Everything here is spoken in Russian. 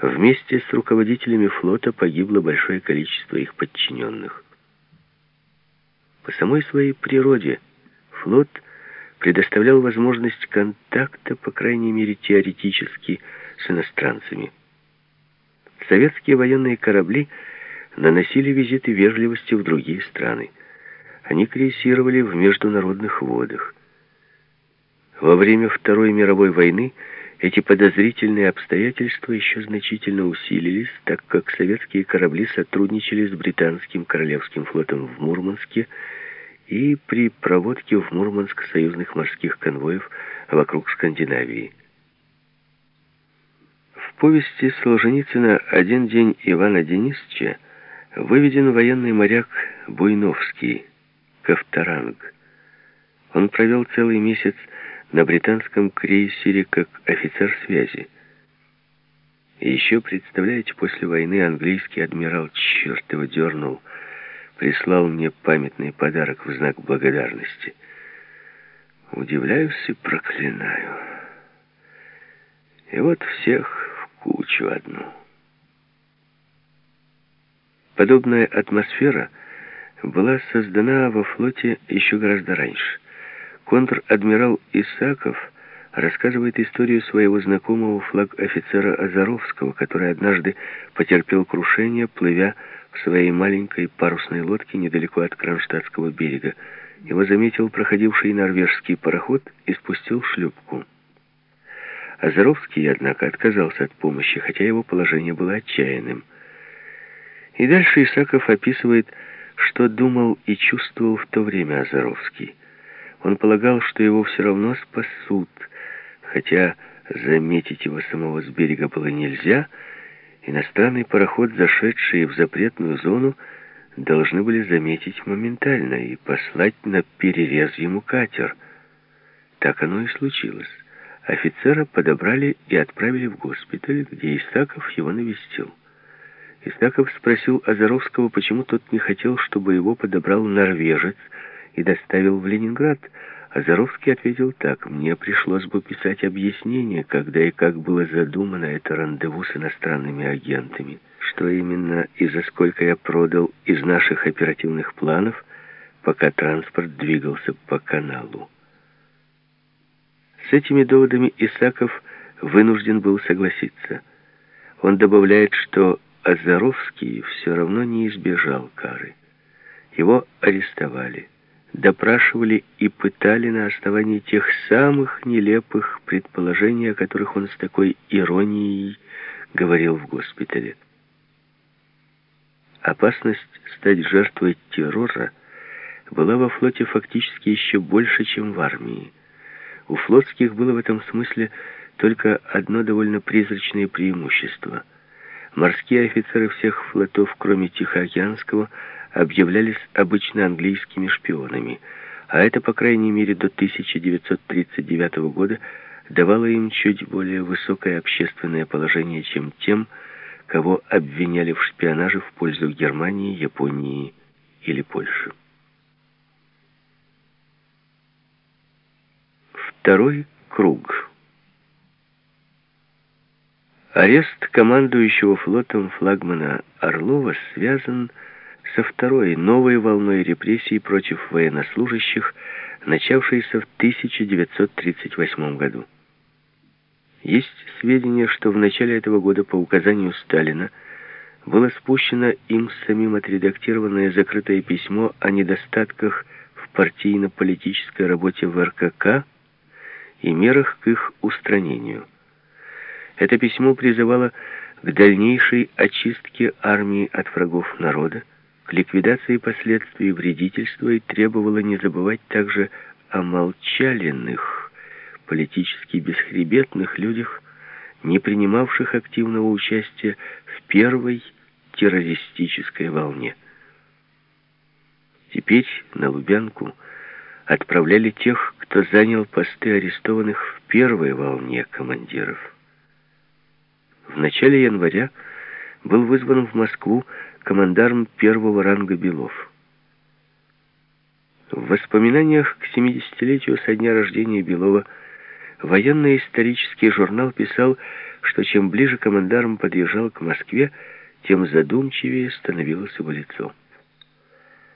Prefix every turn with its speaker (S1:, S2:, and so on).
S1: Вместе с руководителями флота погибло большое количество их подчиненных. По самой своей природе флот предоставлял возможность контакта, по крайней мере теоретически, с иностранцами. Советские военные корабли наносили визиты вежливости в другие страны. Они крейсировали в международных водах. Во время Второй мировой войны эти подозрительные обстоятельства еще значительно усилились, так как советские корабли сотрудничали с британским королевским флотом в Мурманске и при проводке в Мурманск союзных морских конвоев вокруг Скандинавии. В повести Солженицына «Один день Ивана Денисовича» выведен военный моряк Буйновский, Ковторанг. Он провел целый месяц на британском крейсере как офицер связи. И еще, представляете, после войны английский адмирал, черт его дернул, прислал мне памятный подарок в знак благодарности. Удивляюсь и проклинаю. И вот всех в кучу одну. Подобная атмосфера была создана во флоте еще гораздо раньше. Контр-адмирал Исаков рассказывает историю своего знакомого флаг-офицера Азаровского, который однажды потерпел крушение, плывя в своей маленькой парусной лодке недалеко от Кронштадтского берега. Его заметил проходивший норвежский пароход и спустил шлюпку. Азаровский, однако, отказался от помощи, хотя его положение было отчаянным. И дальше Исаков описывает, что думал и чувствовал в то время Азаровский. Он полагал, что его все равно спасут, хотя заметить его самого с берега было нельзя, Иностранный пароход, зашедший в запретную зону, должны были заметить моментально и послать на перерез ему катер. Так оно и случилось. Офицера подобрали и отправили в госпиталь, где Исаков его навестил. Исаков спросил Азаровского, почему тот не хотел, чтобы его подобрал норвежец и доставил в Ленинград, Азаровский ответил так. «Мне пришлось бы писать объяснение, когда и как было задумано это рандеву с иностранными агентами, что именно и за сколько я продал из наших оперативных планов, пока транспорт двигался по каналу». С этими доводами Исаков вынужден был согласиться. Он добавляет, что Азаровский все равно не избежал кары. Его арестовали допрашивали и пытали на основании тех самых нелепых предположений, о которых он с такой иронией говорил в госпитале. Опасность стать жертвой террора была во флоте фактически еще больше, чем в армии. У флотских было в этом смысле только одно довольно призрачное преимущество. Морские офицеры всех флотов, кроме Тихоокеанского, объявлялись обычно английскими шпионами, а это, по крайней мере, до 1939 года давало им чуть более высокое общественное положение, чем тем, кого обвиняли в шпионаже в пользу Германии, Японии или Польши. Второй круг. Арест командующего флотом флагмана Орлова связан со второй, новой волной репрессий против военнослужащих, начавшейся в 1938 году. Есть сведения, что в начале этого года по указанию Сталина было спущено им самим отредактированное закрытое письмо о недостатках в партийно-политической работе в РКК и мерах к их устранению. Это письмо призывало к дальнейшей очистке армии от врагов народа, к ликвидации последствий вредительства и требовала не забывать также о молчаленных, политически бесхребетных людях, не принимавших активного участия в первой террористической волне. Теперь на Лубянку отправляли тех, кто занял посты арестованных в первой волне командиров. В начале января был вызван в Москву командарм первого ранга Белов. В воспоминаниях к 70-летию со дня рождения Белова военно-исторический журнал писал, что чем ближе командарм подъезжал к Москве, тем задумчивее становилось его лицо.